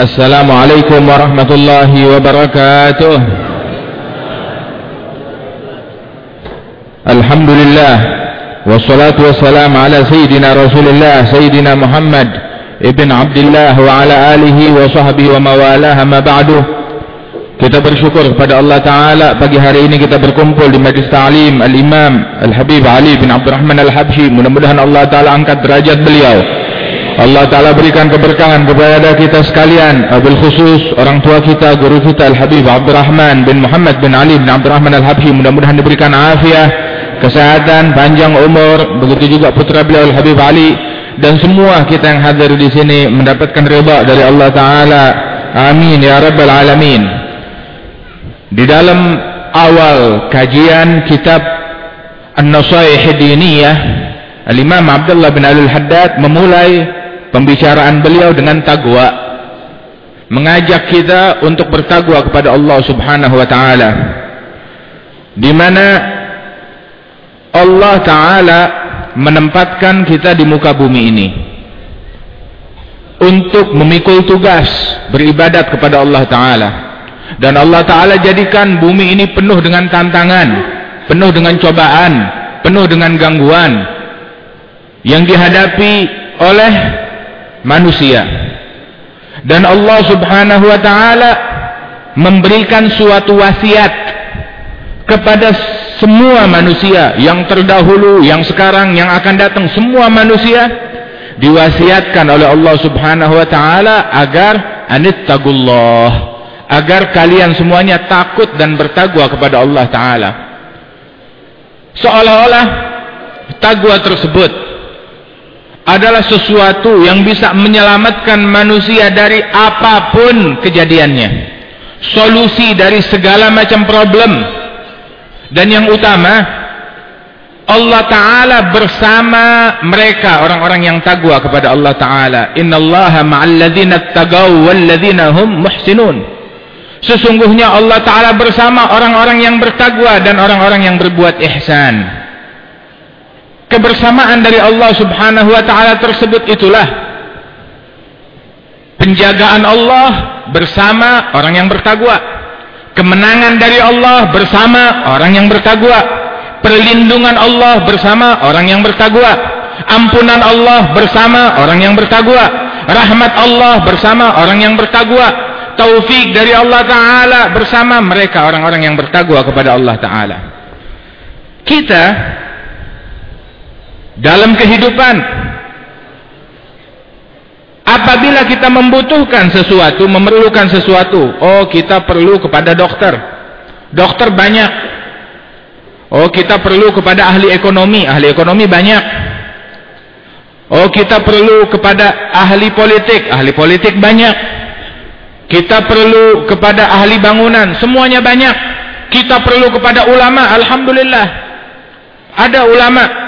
Assalamualaikum warahmatullahi wabarakatuh. Alhamdulillah. Wassalatu wassalamu ala Sayyidina Rasulullah Sayyidina Muhammad Ibn Abdullah Wa ala alihi wa sahbihi wa mawalah Ma ba'du. Kita bersyukur kepada Allah Ta'ala. Pagi hari ini kita berkumpul di Majlis Ta'alim Al-Imam Al-Habib Ali bin Abdurrahman Al-Habshi Mudah-mudahan Allah Ta'ala angkat derajat beliau. Allah Ta'ala berikan keberkahan kepada kita sekalian Abil khusus orang tua kita guru kita Al-Habib Abdul Rahman bin Muhammad bin Ali bin Abdul Rahman Al-Habshi mudah-mudahan diberikan afiah kesehatan, panjang umur. Begitu juga putra beliau Al-Habib Ali. Dan semua kita yang hadir di sini mendapatkan riba dari Allah Ta'ala. Amin ya Rabbal Alamin. Di dalam awal kajian kitab An-Nasaih Diniyah Al-Imam Abdullah bin Alul Haddad memulai pembicaraan beliau dengan taqwa mengajak kita untuk bertakwa kepada Allah Subhanahu wa taala. Di mana Allah taala menempatkan kita di muka bumi ini untuk memikul tugas beribadat kepada Allah taala. Dan Allah Ta'ala jadikan bumi ini penuh dengan tantangan penuh dengan cobaan penuh dengan gangguan yang dihadapi oleh manusia. Dan Allah Subhanahu Wa Ta'ala memberikan suatu wasiat kepada semua manusia yang terdahulu, yang sekarang, yang akan datang semua manusia diwasiatkan oleh Allah Subhanahu Wa Ta'ala agar anittagullah agar kalian semuanya takut dan bertakwa kepada Allah Ta'ala. Seolah-olah takwa tersebut adalah sesuatu yang bisa menyelamatkan manusia dari apapun kejadiannya. Solusi dari segala macam problem. Dan yang utama Allah Ta'ala bersama mereka orang-orang yang takwa kepada Allah Ta'ala. Inna allaha ma'alladhina tagaw walladhina hum muhsinun. Sesungguhnya Allah Ta'ala bersama orang-orang yang bertagwa dan orang-orang yang berbuat ihsan. Kebersamaan dari Allah Subhanahu Wa Ta'ala tersebut itulah penjagaan Allah bersama orang yang bertagwa. Kemenangan dari Allah bersama orang yang bertagwa. Perlindungan Allah bersama orang yang bertagwa. Ampunan Allah bersama orang yang bertagwa. Rahmat Allah bersama orang yang bertagwa taufik dari Allah Ta'ala bersama mereka orang-orang yang bertagwa kepada Allah Ta'ala kita dalam kehidupan. Apabila kita membutuhkan sesuatu memerlukan sesuatu oh kita perlu kepada dokter dokter banyak. Oh kita perlu kepada ahli ekonomi. Ahli ekonomi banyak. Oh kita perlu kepada ahli politik. Ahli politik banyak. Kita perlu kepada ahli bangunan. Semuanya banyak. Kita perlu kepada ulama. Alhamdulillah. Ada ulama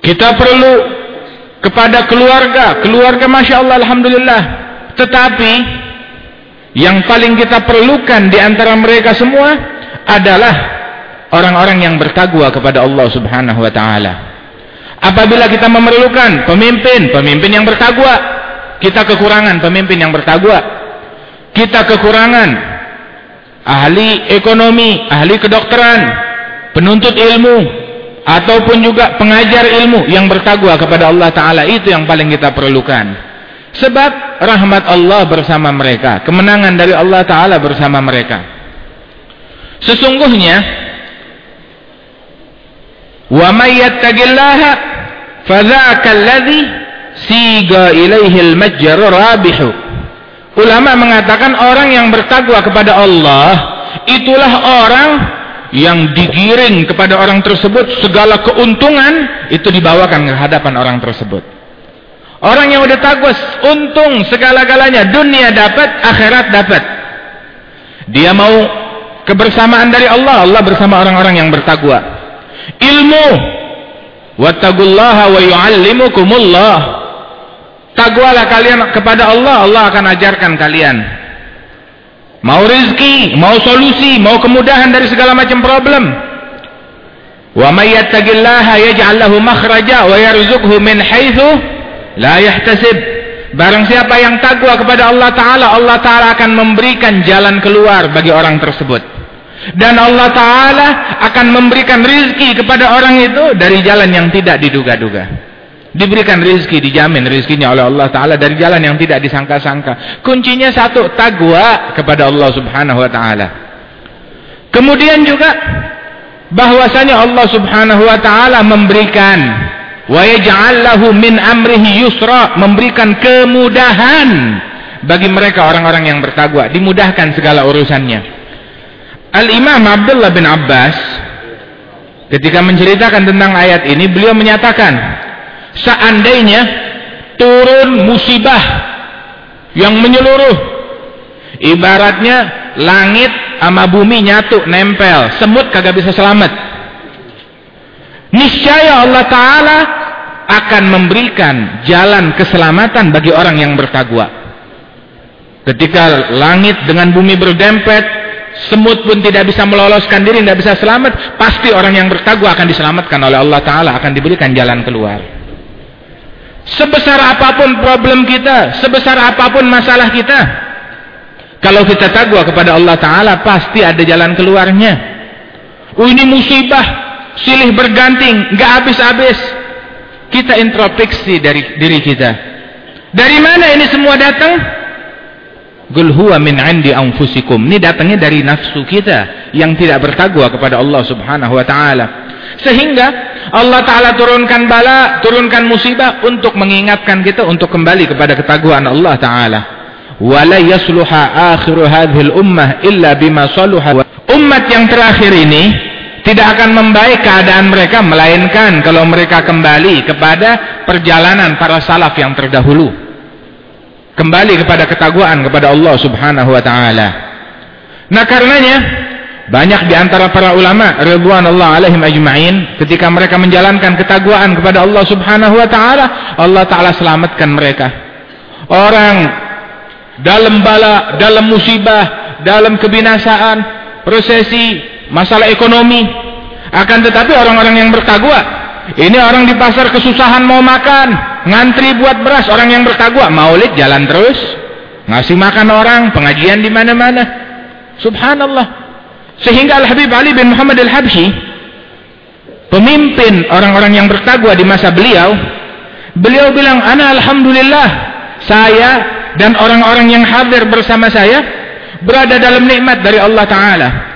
kita perlu kepada keluarga. Keluarga Masya Allah alhamdulillah. Tetapi yang paling kita perlukan di antara mereka semua adalah orang-orang yang bertagwa kepada Allah Subhanahu wa taala. Apabila kita memerlukan pemimpin pemimpin yang bertagwa kita kekurangan pemimpin yang bertakwa. Kita kekurangan ahli ekonomi ahli kedokteran penuntut ilmu ataupun juga pengajar ilmu yang bertakwa kepada Allah taala. Itu yang paling kita perlukan. Sebab rahmat Allah bersama mereka. Kemenangan dari Allah taala bersama mereka. Sesungguhnya wa may yattaqillaha fadzakal ladzi siga ilaihil majjar rabihu. Ulama mengatakan orang yang bertakwa kepada Allah itulah orang yang digiring kepada orang tersebut segala keuntungan itu dibawakan ke hadapan orang tersebut. Orang yang sudah takwa untung segala-galanya dunia dapat akhirat dapat. Dia mau kebersamaan dari Allah Allah bersama orang-orang yang bertakwa. Ilmu. Wattaqullaha wa yuallimukumullah. Takwalah kalian kepada Allah, Allah akan ajarkan kalian. Mau rezeki, mau solusi, mau kemudahan dari segala macam problem. Wa may yattaqillaha yaj'al lahu makhraja wa yarzuqhu min haitsu la yahtasib. barang siapa yang takwa kepada Allah Ta'ala Allah Ta'ala akan memberikan jalan keluar bagi orang tersebut dan Allah Ta'ala akan memberikan rizki kepada orang itu dari jalan yang tidak diduga-duga diberikan rizki, dijamin rizkinya oleh Allah Ta'ala dari jalan yang tidak disangka-sangka. Kuncinya satu, takwa kepada Allah Subhanahu Wa Ta'ala. Kemudian juga bahwasanya Allah Subhanahu Wa Ta'ala memberikan yaj'allahu min amrihi yusra memberikan kemudahan bagi mereka orang-orang yang bertakwa dimudahkan segala urusannya. Al-Imam Abdullah bin Abbas ketika menceritakan tentang ayat ini beliau menyatakan seandainya turun musibah yang menyeluruh ibaratnya langit sama bumi nyatu nempel semut kagak bisa selamat niscaya Allah Ta'ala akan memberikan jalan keselamatan bagi orang yang bertakwa. Ketika langit dengan bumi berdempet, semut pun tidak bisa meloloskan diri, tidak bisa selamat, pasti orang yang bertakwa akan diselamatkan oleh Allah Ta'ala, akan diberikan jalan keluar. Sebesar apapun problem kita, sebesar apapun masalah kita, kalau kita takwa kepada Allah Ta'ala, pasti ada jalan keluarnya. Oh ini musibah, silih berganting, gak habis-habis. Kita introspeksi dari diri kita. Dari mana ini semua datang? Qul huwa min 'indi anfusikum. Ini datangnya dari nafsu kita yang tidak bertakwa kepada Allah Subhanahu wa taala. Sehingga Allah taala turunkan bala turunkan musibah untuk mengingatkan kita untuk kembali kepada ketakwaan Allah taala. Wala yasluha akhiru hadhihi al-ummah illa bima saluha. Umat yang terakhir ini tidak akan membaik keadaan mereka melainkan kalau mereka kembali kepada perjalanan para salaf yang terdahulu. Kembali kepada ketaguan kepada Allah subhanahu wa ta'ala. Nah karenanya banyak di antara para ulama ridwanullah alaihim ajma'in ketika mereka menjalankan ketaguan kepada Allah subhanahu wa ta'ala Allah ta'ala selamatkan mereka. Orang dalam bala dalam musibah dalam kebinasaan prosesi masalah ekonomi akan tetapi orang-orang yang bertakwa ini orang di pasar kesusahan mau makan ngantri buat beras orang yang bertakwa maulid jalan terus ngasih makan orang pengajian di mana-mana. Subhanallah sehingga Al-Habib Ali bin Muhammad Al-Habsyi pemimpin orang-orang yang bertakwa di masa beliau beliau bilang ana alhamdulillah saya dan orang-orang yang hadir bersama saya berada dalam nikmat dari Allah Ta'ala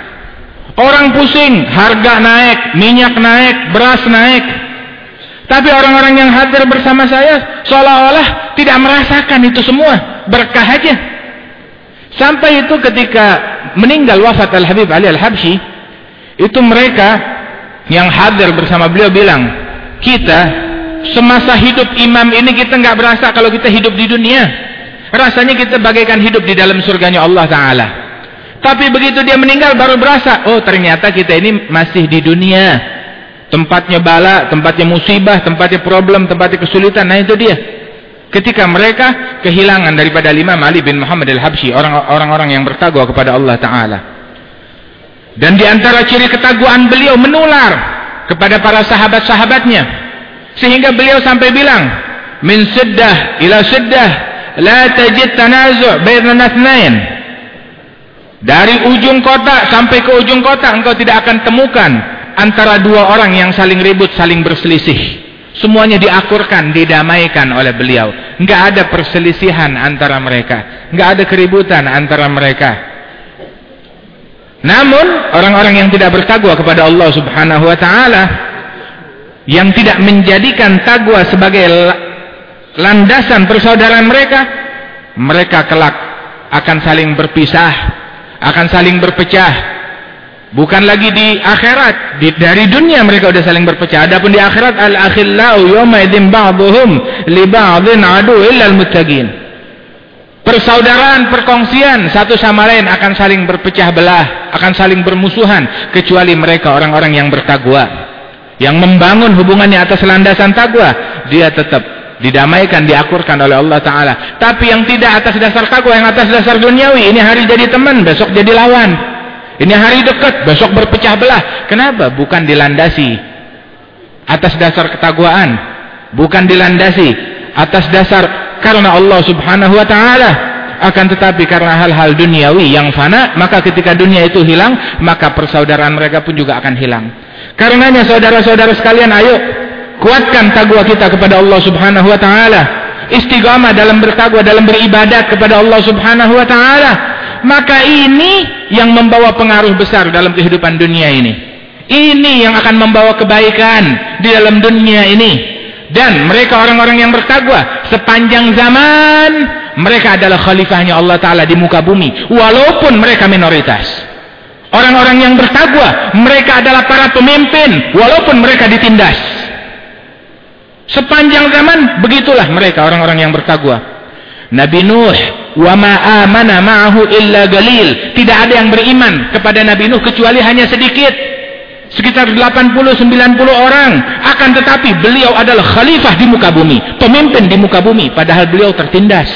Orang pusing, harga naik, minyak naik, beras naik. Tapi orang-orang yang hadir bersama saya seolah-olah tidak merasakan itu semua, berkah aja. Sampai itu ketika meninggal wafat Al-Habib Ali Al-Habsyi, itu mereka yang hadir bersama beliau bilang, kita semasa hidup imam ini kita enggak berasa kalau kita hidup di dunia. Rasanya kita bagaikan hidup di dalam surganya Allah Ta'ala. Tapi begitu dia meninggal baru berasa, oh ternyata kita ini masih di dunia. Tempatnya bala, tempatnya musibah, tempatnya problem, tempatnya kesulitan. Nah itu dia. Ketika mereka kehilangan daripada Imam Ali bin Muhammad al-Habsyi, orang-orang yang bertakwa kepada Allah Ta'ala. Dan di antara ciri ketakwaan beliau menular kepada para sahabat-sahabatnya. Sehingga beliau sampai bilang, Min siddah ila siddah, la tajid tanazu' baina nathnain. Dari ujung kota sampai ke ujung kota engkau tidak akan temukan antara dua orang yang saling ribut, saling berselisih. Semuanya diakurkan, didamaikan oleh beliau. Enggak ada perselisihan antara mereka. Enggak ada keributan antara mereka. Namun, orang-orang yang tidak bertakwa kepada Allah subhanahu wa ta'ala, yang tidak menjadikan takwa sebagai landasan persaudaraan mereka, mereka kelak akan saling berpisah akan saling berpecah bukan lagi di akhirat. Di, dari dunia mereka sudah saling berpecah. Adapun di akhirat al-akhillau yawma idzin ba'dhum li ba'dhin adu illa al-muttaqin persaudaraan perkongsian satu sama lain akan saling berpecah belah akan saling bermusuhan kecuali mereka orang-orang yang bertakwa. Yang membangun hubungannya atas landasan takwa dia tetap didamaikan, diakurkan oleh Allah Ta'ala. Tapi yang tidak atas dasar takwa yang atas dasar duniawi ini hari jadi teman, besok jadi lawan ini hari dekat, besok berpecah belah. Kenapa? bukan dilandasi atas dasar ketakwaan. Bukan dilandasi atas dasar karena Allah subhanahu wa ta'ala. Akan tetapi karena hal-hal duniawi yang fana maka ketika dunia itu hilang maka persaudaraan mereka pun juga akan hilang. Karenanya saudara-saudara sekalian ayo kuatkan takwa kita kepada Allah subhanahu wa ta'ala. Istiqamah dalam bertakwa dalam beribadat kepada Allah subhanahu wa ta'ala maka ini yang membawa pengaruh besar dalam kehidupan dunia ini. Ini yang akan membawa kebaikan di dalam dunia ini. Dan mereka orang-orang yang bertakwa sepanjang zaman mereka adalah khalifahnya Allah Ta'ala di muka bumi. Walaupun mereka minoritas. Orang-orang yang bertakwa mereka adalah para pemimpin walaupun mereka ditindas. Sepanjang zaman begitulah mereka orang-orang yang bertakwa Nabi Nuh wa ma amana ma'ahu illa galil. Tidak ada yang beriman kepada Nabi Nuh kecuali hanya sedikit. Sekitar 80-90 orang. Akan tetapi beliau adalah khalifah di muka bumi pemimpin di muka bumi padahal beliau tertindas.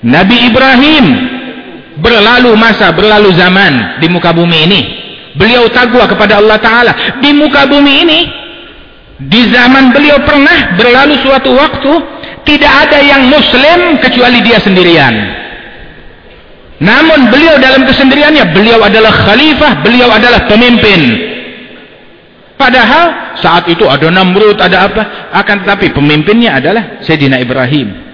Nabi Ibrahim berlalu masa berlalu zaman di muka bumi ini. Beliau tagwa kepada Allah Ta'ala. Di muka bumi ini di zaman beliau pernah berlalu suatu waktu tidak ada yang muslim kecuali dia sendirian namun beliau dalam kesendiriannya, beliau adalah khalifah, beliau adalah pemimpin. Padahal saat itu ada Namrud, ada apa? Akan tetapi pemimpinnya adalah Sayyidina Ibrahim.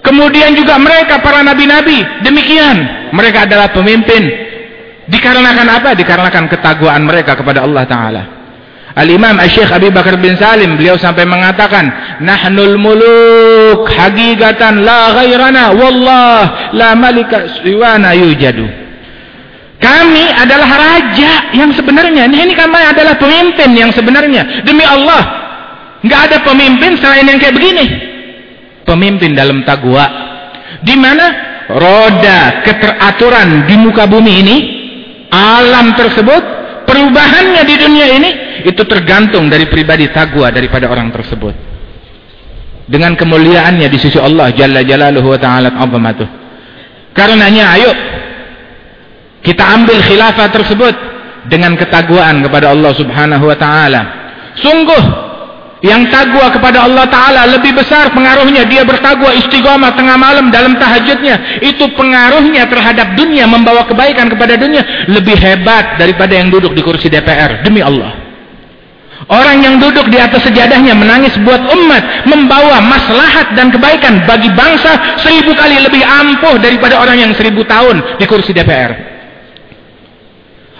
Kemudian juga mereka para nabi-nabi, demikian. Mereka adalah pemimpin. Dikarenakan apa? Dikarenakan ketakwaan mereka kepada Allah Ta'ala. Al-Imam Al-Syeikh Abi Bakar bin Salim beliau sampai mengatakan Nahnul muluk hagigatan la ghairana wallah la malika siwana yujadu. Kami adalah raja yang sebenarnya. Ini kami adalah pemimpin yang sebenarnya. Demi Allah enggak ada pemimpin selain yang kayak begini. Pemimpin dalam tagwa. Di mana roda keteraturan di muka bumi ini Alam tersebut perubahannya di dunia ini itu tergantung dari pribadi taqwa daripada orang tersebut. Dengan kemuliaannya di sisi Allah jalla jalaluhu wa ta'ala azamatuh. Karenanya ayo kita ambil khilafah tersebut dengan ketakwaan kepada Allah subhanahu wa ta'ala. Sungguh yang tagwa kepada Allah Ta'ala lebih besar pengaruhnya. Dia bertagwa istiqamah tengah malam dalam tahajudnya. Itu pengaruhnya terhadap dunia membawa kebaikan kepada dunia. Lebih hebat daripada yang duduk di kursi DPR demi Allah orang yang duduk di atas sejadahnya menangis buat umat membawa maslahat dan kebaikan bagi bangsa seribu kali lebih ampuh daripada orang yang seribu tahun di kursi DPR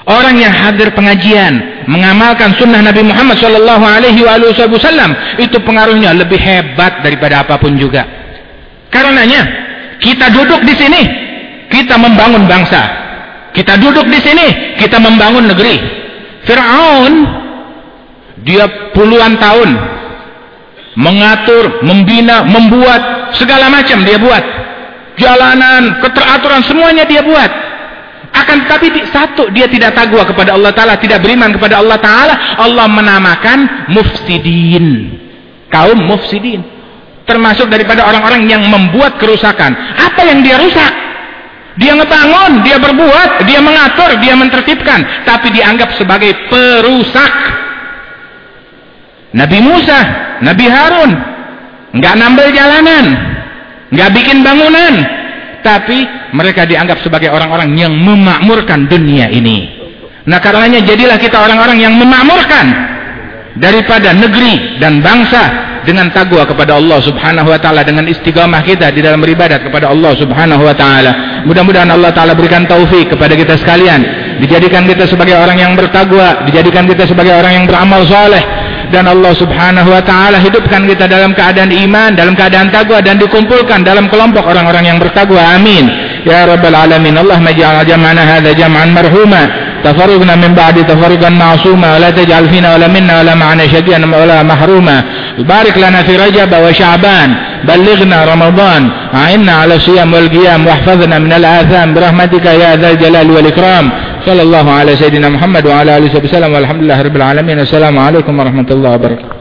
Orang yang hadir pengajian mengamalkan sunnah Nabi Muhammad wasallam itu pengaruhnya lebih hebat daripada apapun juga. Karenanya kita duduk di sini kita membangun bangsa. Kita duduk di sini kita membangun negeri. Firaun dia puluhan tahun mengatur, membina, membuat segala macam dia buat. Jalanan, keteraturan semuanya dia buat. Akan tetapi satu dia tidak tagwa kepada Allah Ta'ala tidak beriman kepada Allah Ta'ala. Allah menamakan mufsidin. Kaum mufsidin. Termasuk daripada orang-orang yang membuat kerusakan. Apa yang dia rusak? Dia ngebangun, dia berbuat dia mengatur, dia mentertibkan. Tapi dianggap sebagai perusak Nabi Musa Nabi Harun. Nggak nambel jalanan. Nggak bikin bangunan. Tapi mereka dianggap sebagai orang-orang yang memakmurkan dunia ini. Nah karenanya jadilah kita orang-orang yang memakmurkan daripada negeri dan bangsa dengan tagwa kepada Allah subhanahu wa ta'ala dengan istiqamah kita di dalam beribadat kepada Allah subhanahu wa ta'ala. Mudah-mudahan Allah ta'ala berikan taufik kepada kita sekalian. Dijadikan kita sebagai orang yang bertagwa dijadikan kita sebagai orang yang beramal soleh dan Allah subhanahu wa ta'ala hidupkan kita dalam keadaan iman dalam keadaan taqwa dan dikumpulkan dalam kelompok orang-orang yang bertaqwa. Amin. Ya rabbal alamin. Allah maja'al jam'ana hadha jam'an marhuma. Tafarugna min ba'di tafarugan ma'asuma wa la taj'al fina wa la minna wa la ma'ana syakian wa la mahruma. Barik lana fi rajab wa sya'ban balighna ramadan. A'inna ala siyam wal qiyam. Wahfazna min صلى الله على سيدنا محمد وعلى آله وسلم والحمد لله رب العالمين. السلام عليكم ورحمة الله وبركاته.